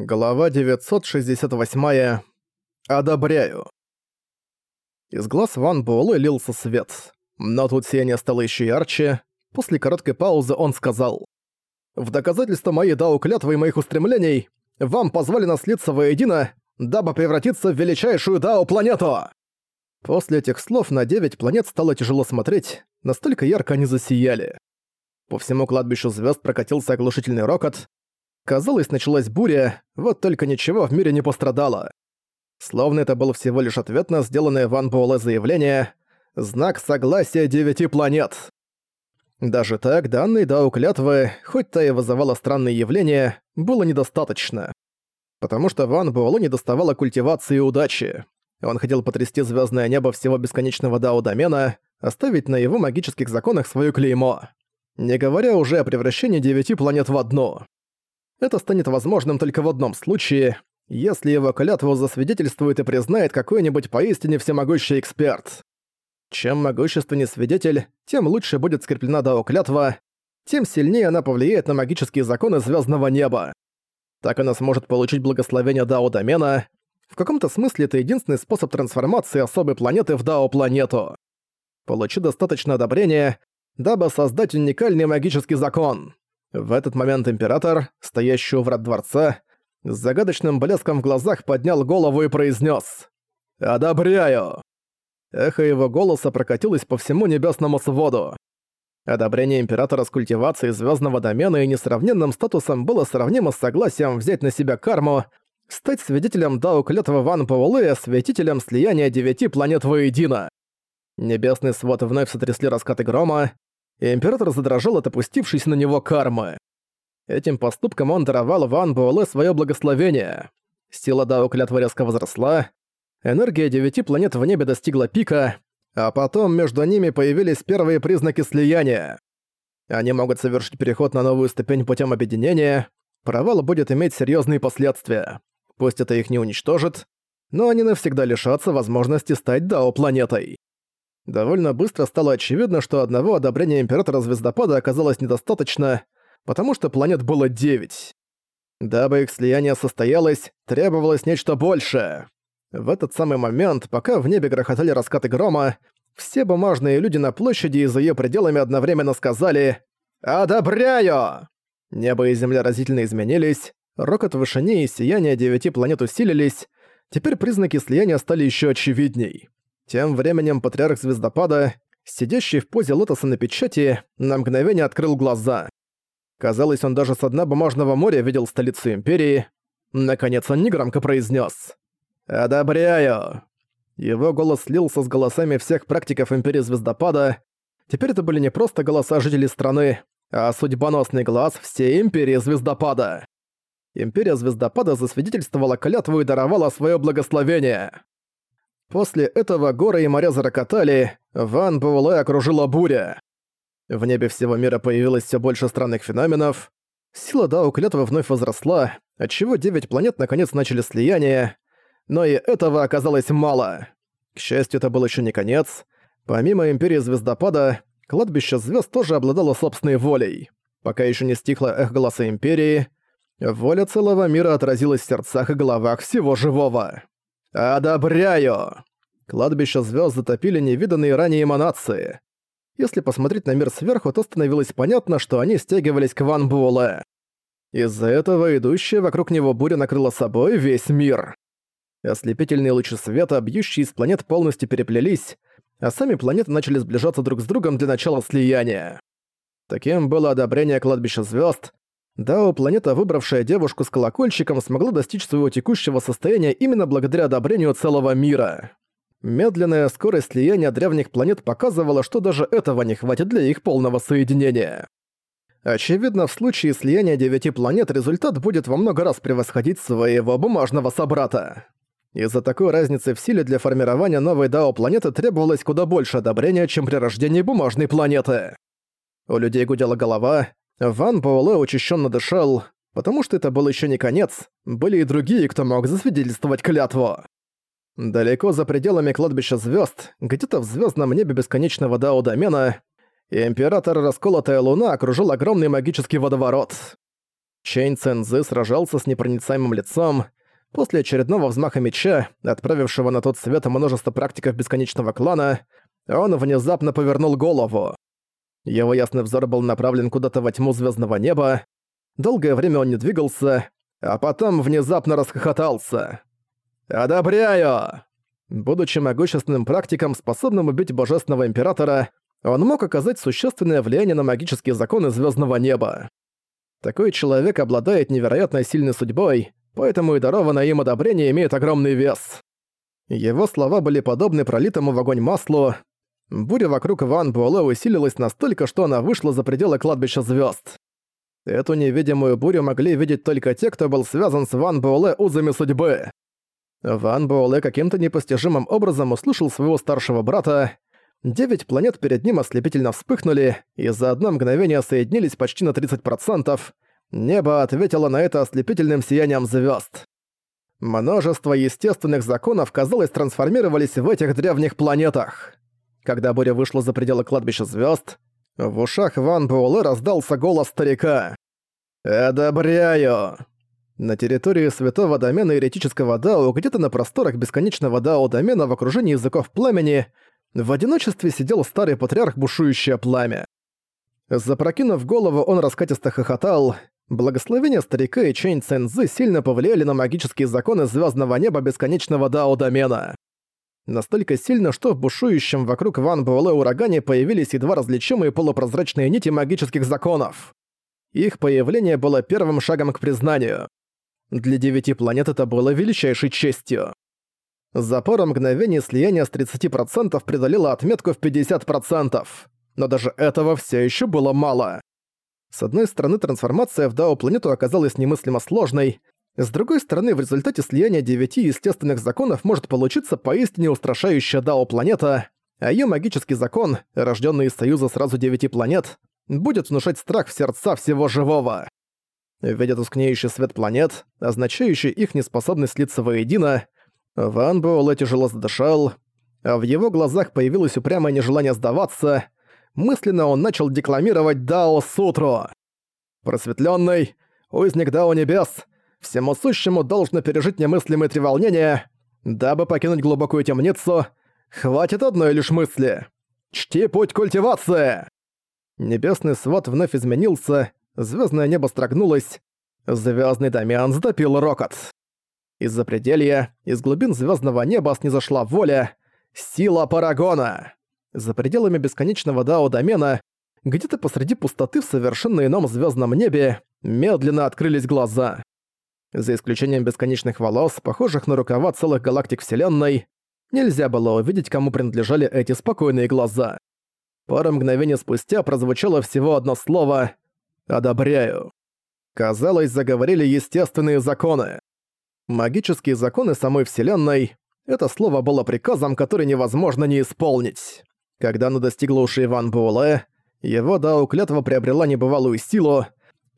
Глава 968. Одобряю. Из глаз Ван Буэлэ лился свет. Но тут сияние стало еще ярче. После короткой паузы он сказал. «В доказательство моей дау клятвы и моих устремлений вам позволено слиться воедино, дабы превратиться в величайшую дау планету!» После этих слов на девять планет стало тяжело смотреть, настолько ярко они засияли. По всему кладбищу звезд прокатился оглушительный рокот, Казалось, началась буря, вот только ничего в мире не пострадало. Словно это был всего лишь ответ на сделанное Ван Буэлэ заявление «Знак согласия девяти планет». Даже так, данной Дау клятвы, хоть та и вызывала странные явления, было недостаточно. Потому что Ван Буэлэ не доставало культивации и удачи. Он хотел потрясти звездное небо всего бесконечного Дао-домена, оставить на его магических законах свое клеймо. Не говоря уже о превращении девяти планет в одну. Это станет возможным только в одном случае, если его клятву засвидетельствует и признает какой-нибудь поистине всемогущий эксперт. Чем могущественнее свидетель, тем лучше будет скреплена Дао клятва, тем сильнее она повлияет на магические законы звездного неба. Так она сможет получить благословение Дао домена. В каком-то смысле это единственный способ трансформации особой планеты в Дао-планету. Получи достаточно одобрения, дабы создать уникальный магический закон. В этот момент император, стоящий у врат дворца, с загадочным блеском в глазах поднял голову и произнес: «Одобряю!». Эхо его голоса прокатилось по всему небесному своду. Одобрение императора с культивацией звездного домена и несравненным статусом было сравнимо с согласием взять на себя карму, стать свидетелем Дао клятвы Ван Паулы, свидетелем слияния девяти планет воедино. Небесный свод вновь сотрясли раскаты грома, и император задрожал от опустившейся на него кармы. Этим поступком он даровал Ван Буэлэ свое благословение. Сила Дао клятвы резко возросла, энергия девяти планет в небе достигла пика, а потом между ними появились первые признаки слияния. Они могут совершить переход на новую ступень путем объединения, провал будет иметь серьезные последствия. Пусть это их не уничтожит, но они навсегда лишатся возможности стать Дао-планетой. Довольно быстро стало очевидно, что одного одобрения Императора Звездопада оказалось недостаточно, потому что планет было девять. Дабы их слияние состоялось, требовалось нечто большее. В этот самый момент, пока в небе грохотали раскаты грома, все бумажные люди на площади и за её пределами одновременно сказали «Одобряю!». Небо и земля разительно изменились, рокот в вышине и сияние девяти планет усилились, теперь признаки слияния стали ещё очевидней. Тем временем патриарх Звездопада, сидящий в позе лотоса на печати, на мгновение открыл глаза. Казалось, он даже со дна бумажного моря видел столицу Империи. Наконец он негромко произнес: «Одобряю!» Его голос слился с голосами всех практиков Империи Звездопада. Теперь это были не просто голоса жителей страны, а судьбоносный глаз всей Империи Звездопада. Империя Звездопада засвидетельствовала клятву и даровала свое благословение. После этого горы и моря зарокотали, Ван Буэлэ окружила буря. В небе всего мира появилось все больше странных феноменов. Сила Дао клятвы вновь возросла, отчего девять планет наконец начали слияние. Но и этого оказалось мало. К счастью, это был еще не конец. Помимо Империи Звездопада, кладбище звезд тоже обладало собственной волей. Пока еще не стихло эх голоса Империи, воля целого мира отразилась в сердцах и головах всего живого. «Одобряю!» Кладбища звезд затопили невиданные ранее эманации. Если посмотреть на мир сверху, то становилось понятно, что они стягивались к Ван Буэлэ. Из-за этого идущая вокруг него буря накрыла собой весь мир. Ослепительные лучи света, бьющие из планет, полностью переплелись, а сами планеты начали сближаться друг с другом для начала слияния. Таким было одобрение кладбища звезд, Дао, планета, выбравшая девушку с колокольчиком, смогла достичь своего текущего состояния именно благодаря одобрению целого мира. Медленная скорость слияния древних планет показывала, что даже этого не хватит для их полного соединения. Очевидно, в случае слияния девяти планет результат будет во много раз превосходить своего бумажного собрата. Из-за такой разницы в силе для формирования новой Дао-планеты требовалось куда больше одобрения, чем при рождении бумажной планеты. У людей гудела голова, Ван Буэлэ учащенно дышал, потому что это был еще не конец, были и другие, кто мог засвидетельствовать клятву. Далеко за пределами кладбища звезд, где-то в звездном небе бесконечного Дао-домена, император Расколотая Луна окружил огромный магический водоворот. Чейн Цэнзы сражался с непроницаемым лицом. После очередного взмаха меча, отправившего на тот свет множество практиков бесконечного клана, он внезапно повернул голову. Его ясный взор был направлен куда-то во тьму звездного неба. Долгое время он не двигался, а потом внезапно расхохотался. «Одобряю!» Будучи могущественным практиком, способным убить Божественного Императора, он мог оказать существенное влияние на магические законы звездного неба. Такой человек обладает невероятно сильной судьбой, поэтому и дарованное им одобрение имеет огромный вес. Его слова были подобны пролитому в огонь маслу. Буря вокруг Ван Буэлэ усилилась настолько, что она вышла за пределы кладбища звезд. Эту невидимую бурю могли видеть только те, кто был связан с Ван Буэлэ узами судьбы. Ван Буэлэ каким-то непостижимым образом услышал своего старшего брата. Девять планет перед ним ослепительно вспыхнули и за одно мгновение соединились почти на 30%. Небо ответило на это ослепительным сиянием звезд. Множество естественных законов, казалось, трансформировались в этих древних планетах. Когда буря вышла за пределы кладбища звезд, в ушах Ван Буэлэ раздался голос старика. «Одобряю!» На территории святого домена еретического Дао, где-то на просторах бесконечного Дао-домена в окружении языков пламени, в одиночестве сидел старый патриарх бушующее пламя. Запрокинув голову, он раскатисто хохотал. Благословения старика и Чэнь Цэнзы сильно повлияли на магические законы звездного неба бесконечного Дао-домена. Настолько сильно, что в бушующем вокруг Ван Буэлэ урагане появились едва различимые полупрозрачные нити магических законов. Их появление было первым шагом к признанию. Для девяти планет это было величайшей честью. За пару мгновений слияние с 30% преодолело отметку в 50%. Но даже этого все еще было мало. С одной стороны, трансформация в Дао-планету оказалась немыслимо сложной, с другой стороны, в результате слияния девяти естественных законов может получиться поистине устрашающая Дао-планета, а ее магический закон, рожденный из союза сразу девяти планет, будет внушать страх в сердца всего живого. Видя тускнеющий свет планет, означающий их неспособность слиться воедино, Ван Буэлэ тяжело задышал, а в его глазах появилось упрямое нежелание сдаваться. Мысленно он начал декламировать Дао-сутру. «Просветлённый, узник Дао Небес, всему сущему должно пережить немыслимые треволнения, дабы покинуть глубокую темницу, хватит одной лишь мысли. Чти путь культивации!» Небесный свод вновь изменился, звездное небо строгнулось, звездный домен затопил рокот. Из-за пределья, из глубин звездного неба снизошла воля, сила Парагона. За пределами бесконечного Дао-домена, где-то посреди пустоты в совершенно ином звездном небе, медленно открылись глаза. За исключением бесконечных волос, похожих на рукава целых галактик Вселенной, нельзя было увидеть, кому принадлежали эти спокойные глаза. Пару мгновений спустя прозвучало всего одно слово «Одобряю». Казалось, заговорили естественные законы. Магические законы самой Вселенной — это слово было приказом, который невозможно не исполнить. Когда оно достигло ушей Ван Буэлэ, его Дао клятва приобрела небывалую силу.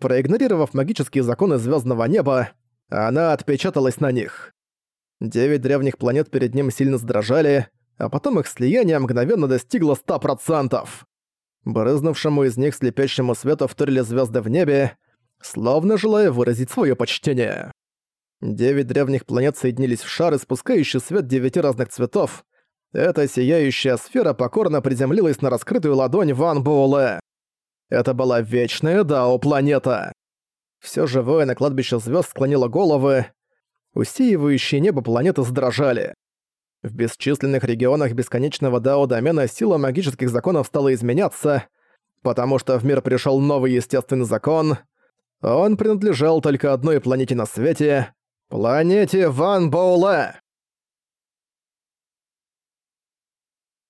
Проигнорировав магические законы звездного неба, она отпечаталась на них. Девять древних планет перед ним сильно сдрожали, а потом их слияние мгновенно достигло 100%. Брызнувшему из них слепящему свету вторили звезды в небе, словно желая выразить свое почтение. Девять древних планет соединились в шар, испускающий свет девяти разных цветов. Эта сияющая сфера покорно приземлилась на раскрытую ладонь Ван Буэлэ. Это была вечная Дао-планета. Всё живое на кладбище звезд склонило головы. Усеивающие небо планеты задрожали. В бесчисленных регионах бесконечного Дао-домена сила магических законов стала изменяться, потому что в мир пришел новый естественный закон. Он принадлежал только одной планете на свете — планете Ван Боуле.